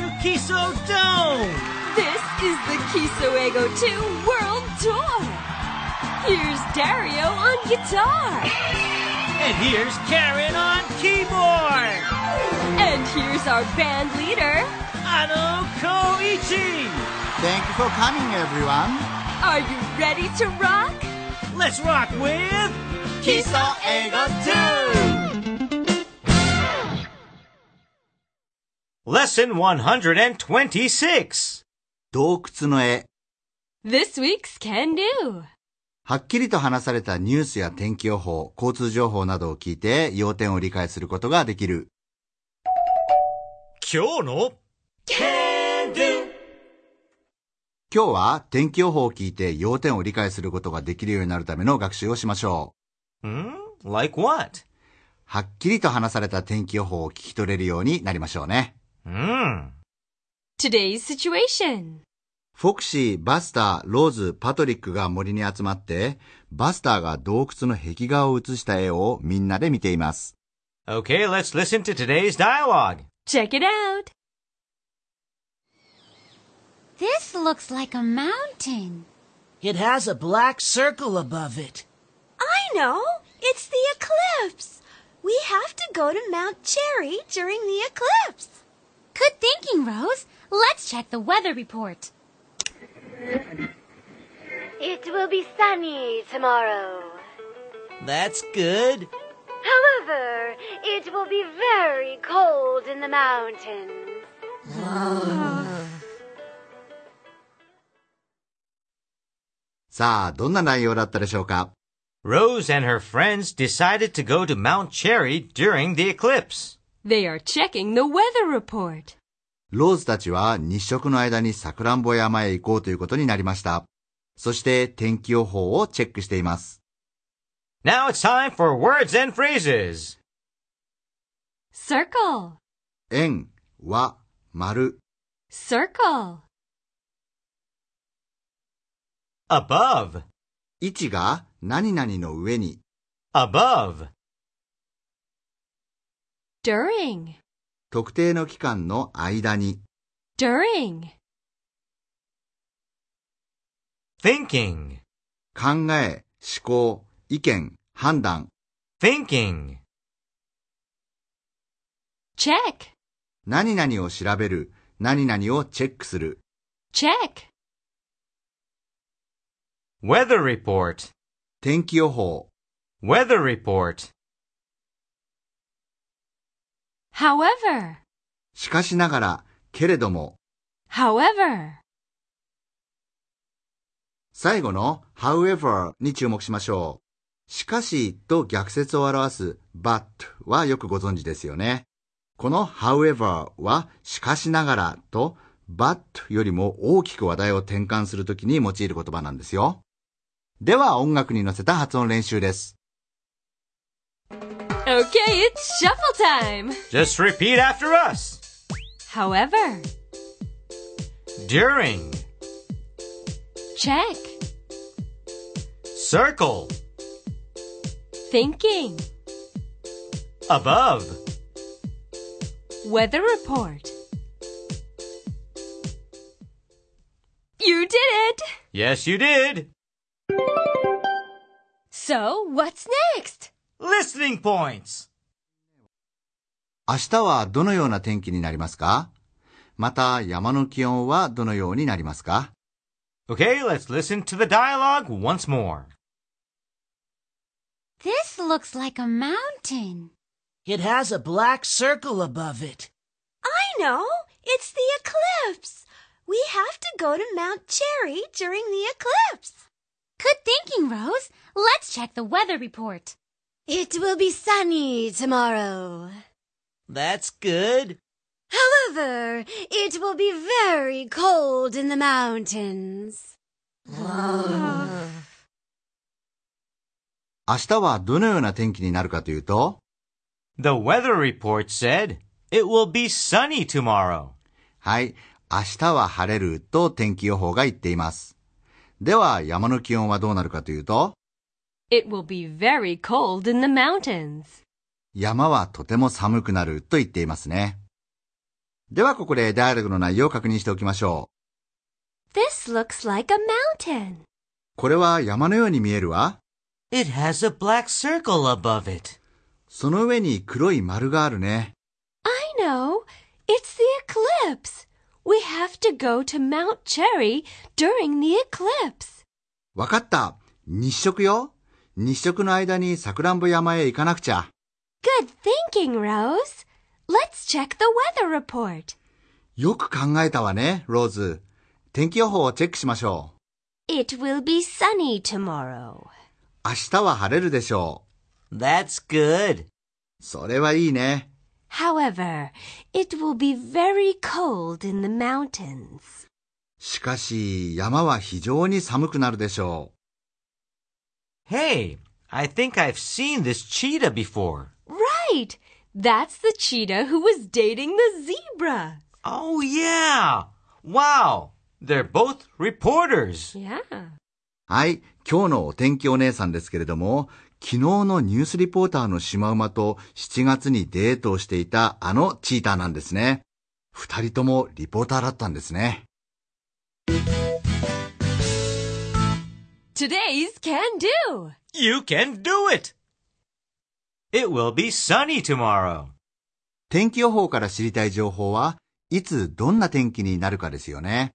to Kiso Dome! This is the Kiso Eigo 2 World Tour. Here's Dario on guitar. And here's Karen on keyboard! And here's our band leader. Ano Koichi! Thank you for coming, everyone. Are you ready to rock? Let's rock with Kiso Eigo 2! Lesson 126. 洞窟の絵。This week's Can Do. はっきりと話されたニュースや天気予報、交通情報などを聞いて要点を理解することができる。今日の Can Do! 今日は天気予報を聞いて要点を理解することができるようになるための学習をしましょう。Hmm? Like what? はっきりと話された天気予報を聞き取れるようになりましょうね。Hmm. Today's situation. フォクシー、バスター、ローズ、パトリックが森に集まって、バスターが洞窟の壁画を写した絵をみんなで見ています。 Okay, let's listen to today's dialogue. Check it out. This looks like a mountain. It has a black circle above it. I know. It's the eclipse. We have to go to Mount Cherry during the eclipse. Good thinking, Rose. Let's check the weather report. It will be sunny tomorrow. That's good. However, it will be very cold in the mountains. さあ、どんな内容だったでしょうか Rose and her friends decided to go to Mount Cherry during the eclipse. They are checking the weather report. ローズたちは日食の間にさくらんぼ山へ行こうということになりました。そして天気予報をチェックしています。Now it's time for words and phrases. Circle. 円、和、丸、Circle. Above. 位置が何々の上に、Above. During. 特定の期間の間に、During. Thinking. 考え、思考、意見、判断、Thinking. Check. 何々を調べる、何々をチェックする、Check. Weather report. 天気予報、Weather report. However. しかしながら、けれども、However. 最後の however に注目しましょう。しかしと逆説を表す but はよくご存知ですよね。この however はしかしながらと but よりも大きく話題を転換するときに用いる言葉なんですよ。では音楽に乗せた発音練習です。Okay, it's shuffle time. Just repeat after us. However. During. Check. Circle. Thinking. Above. Weather report. You did it! Yes, you did. So, what's next? Listening points. 明日はどのような天気になりますかまた山の気温はどのようになりますか Okay, let's listen to the dialogue once more. This looks like a mountain. It has a black circle above it. I know. It's the eclipse. We have to go to Mount Cherry during the eclipse. Good thinking, Rose. Let's check the weather report. It will be sunny tomorrow. That's good. However, it will be very cold in the mountains. 明日はどのような天気になるかというと、The weather report said it will be sunny tomorrow. はい、明日は晴れると天気予報が言っています。では山の気温はどうなるかというと、It will be very cold in the mountains. 山はとても寒くなると言っていますね。ではここでダイアログの内容を確認しておきましょう。This looks like a mountain. これは山のように見えるわ。It has a black circle above it. その上に黒い丸があるね。I know. It's the eclipse. We have to go to Mount Cherry during the eclipse. わかった。日食よ。日食の間にさくらんぼ山へ行かなくちゃ。Good thinking, Rose. Let's check the weather report. よく考えたわね、ローズ。天気予報をチェックしましょ It will be sunny tomorrow. う。明日は晴れるでしょ That's good. う。それはいいね。However, it will be very cold in the mountains. しかし、山は非常に寒くなるでしょ Hey, I think I've seen this cheetah before. Right. That's the cheetah who was dating the zebra. Oh, yeah. Wow. They're both reporters. Yeah. う。はい、今日のお天気お姉さんですけれども、昨日のニュースリポーターのシマウマと7月にデートをしていたあのチーターなんですね。二人ともリポーターだったんですね。 Today's can do. You can do it. It will be sunny tomorrow. 天気予報から知りたい情報はいつどんな天気になるかですよね。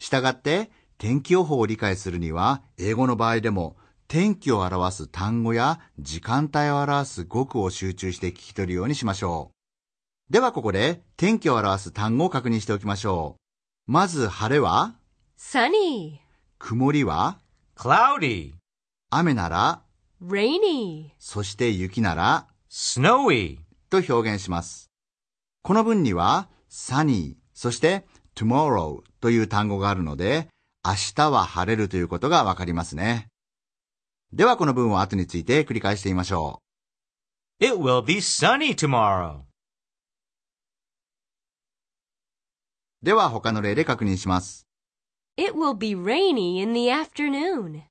したがって天気予報を理解するには英語の場合でも天気を表す単語や時間帯を表す語句を集中して聞き取るようにしましょう。ではここで天気を表す単語を確認しておきましょう。まず晴れは？Sunny. 曇りは？Cloudy. 雨なら Rainy. そして雪なら Snowy. と表現します。この文には sunny そして tomorrow という単語があるので明日は晴れるということがわかりますね。ではこの文を後について繰り返してみましょ It will be sunny tomorrow. う。では他の例で確認します。It will be rainy in the afternoon.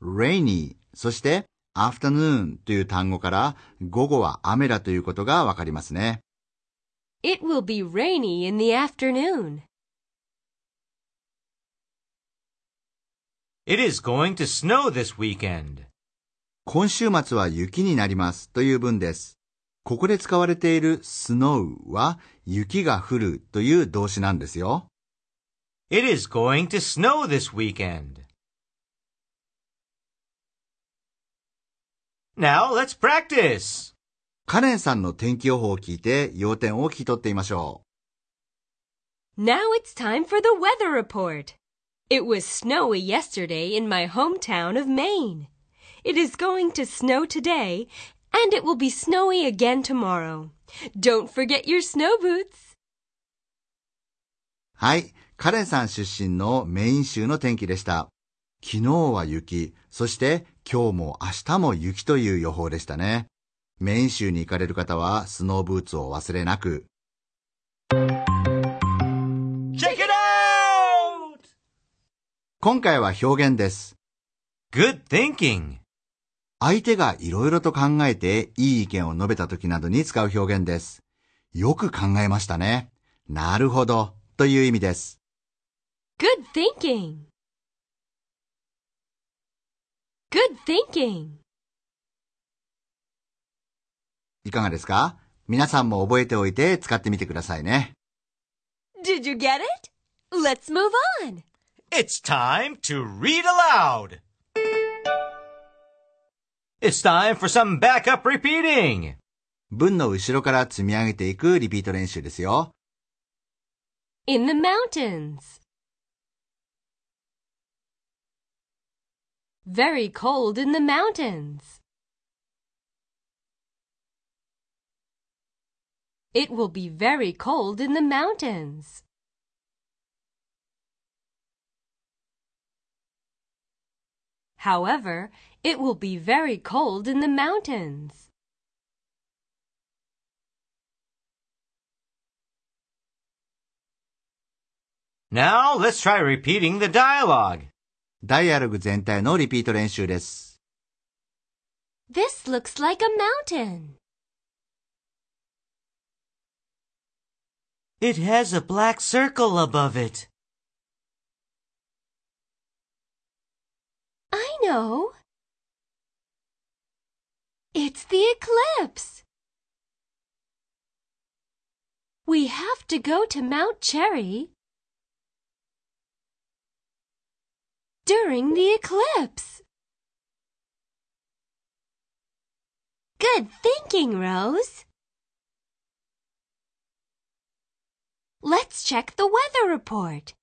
rainy そして afternoon という単語から午後は雨だということがわかりますね。It will be rainy in the afternoon. It is going to snow this weekend. 今週末は雪になりますという文です。ここで使われている snow は雪が降るという動詞なんですよ。It is going to snow this weekend. Now let's practice. カレンさんの天気予報を聞いて要点を聞き取ってみましょ Now it's time for the weather report. It was snowy yesterday in my hometown of Maine. It is going to snow today, and it will be snowy again tomorrow. Don't forget your snow boots. う。はい。 カレンさん出身のメイン州の天気でした。昨日は雪、そして今日も明日も雪という予報でしたね。メイン州に行かれる方はスノーブーツをお忘れなく。Check it out! 今回は表現です。Good thinking. 相手がいろいろと考えていい意見を述べた時などに使う表現です。よく考えましたね。なるほど。という意味です。Good thinking. Good thinking. いかがですか皆さんも覚えておいて使ってみてくださいね。 Did you get it? Let's move on. It's time to read aloud. It's time for some backup repeating. 文の後ろから積み上げていくリピート練習ですよ。 In the mountains. Very cold in the mountains. It will be very cold in the mountains. However, it will be very cold in the mountains. Now let's try repeating the dialogue. ダイアログ全体のリピート練習です。 This looks like a mountain. It has a black circle above it. I know. It's the eclipse. We have to go to Mount Cherry during the eclipse. Good thinking, Rose. Let's check the weather report.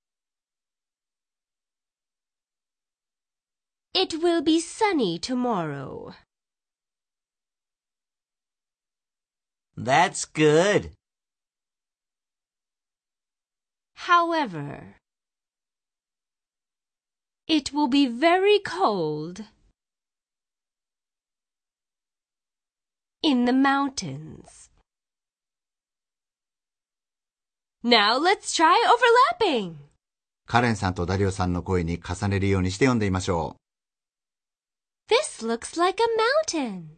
It will be sunny tomorrow. That's good. However, it will be very cold in the mountains. Now let's try overlapping. カレンさんとダリオさんの声に重ねるようにして読んでみましょ This looks like a mountain.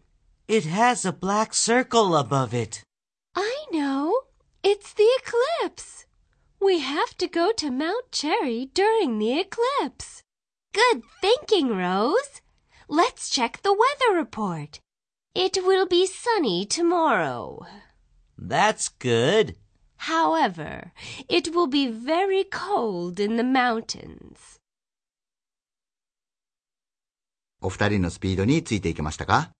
It has a black circle above it. I know. It's the eclipse. We have to go to Mount Cherry during the eclipse. Good thinking, Rose. Let's check the weather report. It will be sunny tomorrow. That's good. However, it will be very cold in the mountains. う。お二人のスピードについていけましたか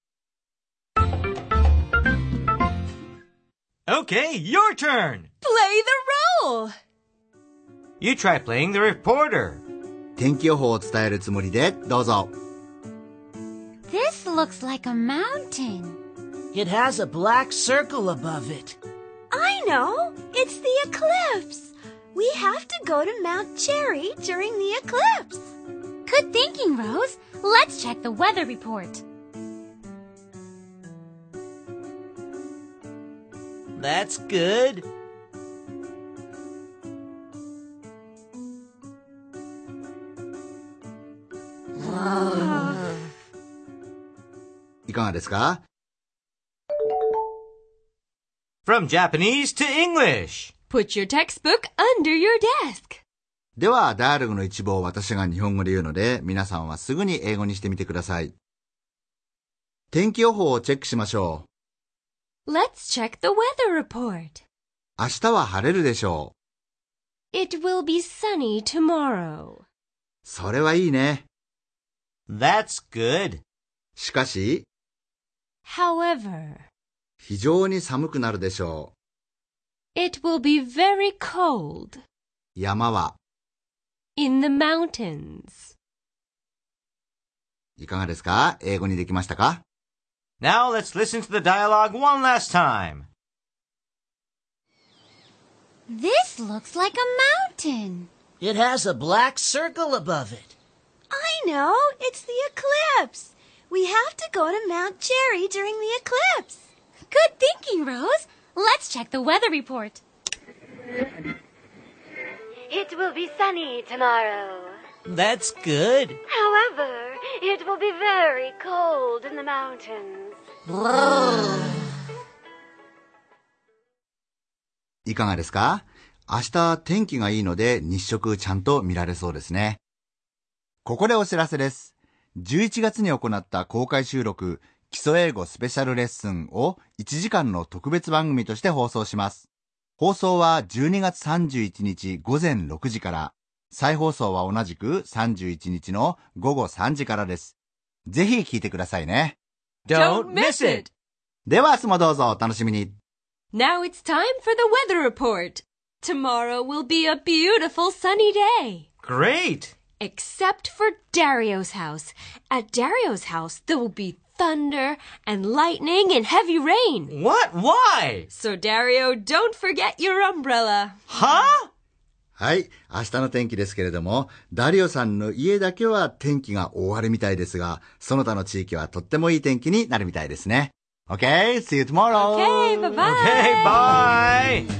Okay, your turn. Play the role! You try playing the reporter. 天気予報を伝えるつもりでどうぞ。 This looks like a mountain. It has a black circle above it. I know. It's the eclipse. We have to go to Mount Cherry during the eclipse. Good thinking, Rose. Let's check the weather report. That's good. いかがですか From Japanese to English. Put your textbook under your desk. では、ダイアログの一部を私が日本語で言うので、皆さんはすぐに英語にしてみてください。天気予報をチェックしましょ Let's check the weather report. う。明日は晴れるでしょう。It will be sunny tomorrow. それはいいね。That's good. しかし、However, 非常に寒くなるでしょ it will be very cold う。山は、 in the mountains. いかがですか英語にできましたか Now let's listen to the dialogue one last time. This looks like a mountain. It has a black circle above it. I know. It's the eclipse. We have to go to Mount Cherry during the eclipse. Good thinking, Rose. Let's check the weather report. It will be sunny tomorrow. That's good. However, it will be very cold in the mountains. いかがですか明日天気がいいので日食ちゃんと見られそうですね。ここでお知らせです。11月に行った公開収録基礎英語スペシャルレッスンを1時間の特別番組として放送します。放送は12月31日午前6時から、再放送は同じく31日の午後3時からです。ぜひ聞いてくださいね。Don't miss it. では明日もどうぞお楽しみに。Now it's time for the weather report. Tomorrow will be a beautiful sunny day. Great. Except for Dario's house. At Dario's house, there will be thunder and lightning and heavy rain. What? Why? So, Dario, don't forget your umbrella. Huh? はい。明日の天気ですけれども、ダリオさんの家だけは天気が大荒れみたいですが、その他の地域はとってもいい天気になるみたいですね。Okay, see you tomorrow! Okay, bye bye. Okay, bye.